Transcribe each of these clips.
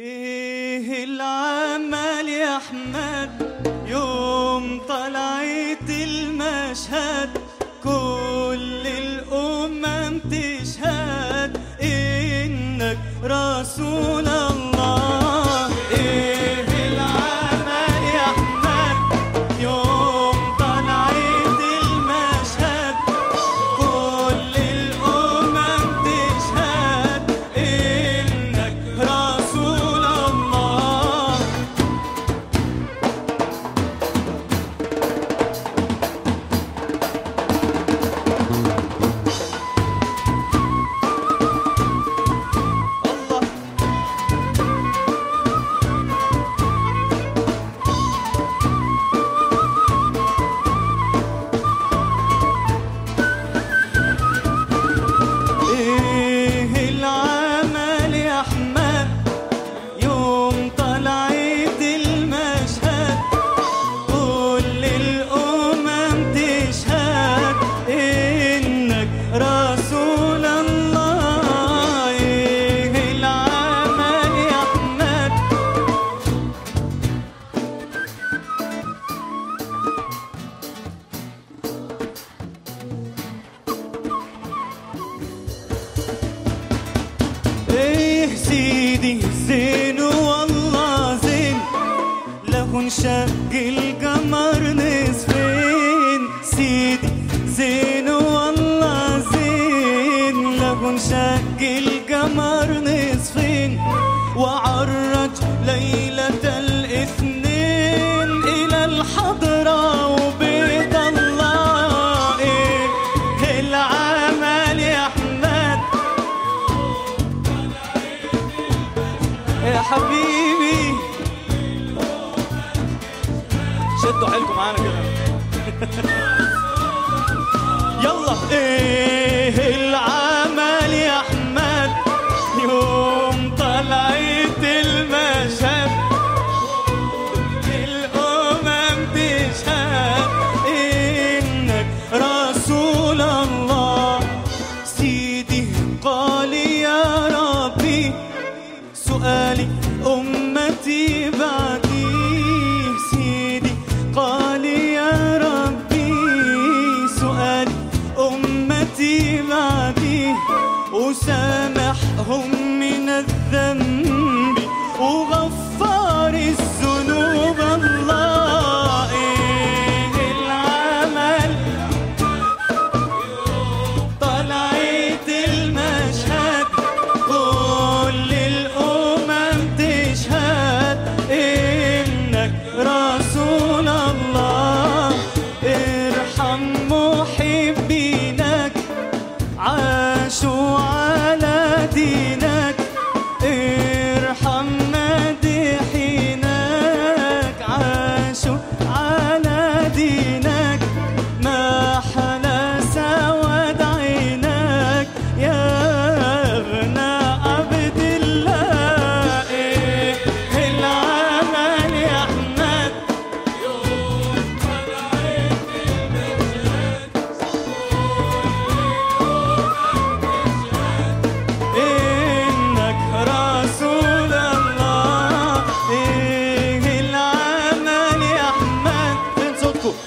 إيه العمل يا أحمد؟ يوم طلعت المشهد كل الأمم تشهد إنك رسول الله الشيخ سيدي زين والله زين له انشق القمر نصفين. سيدي زين والله زين له انشق القمر نصفين. وعرف حبيبي. شدوا حيلكم معانا كده. يلا. إيه, إيه. من الذنب وغفار الذنوب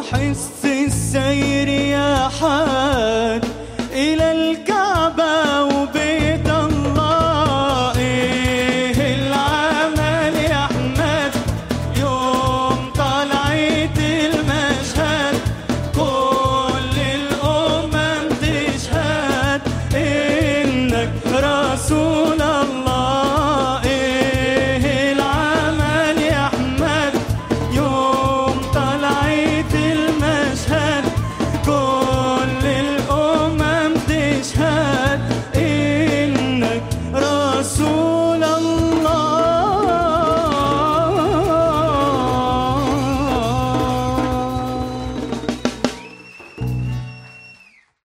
وحس السير يا حال إلى الكعب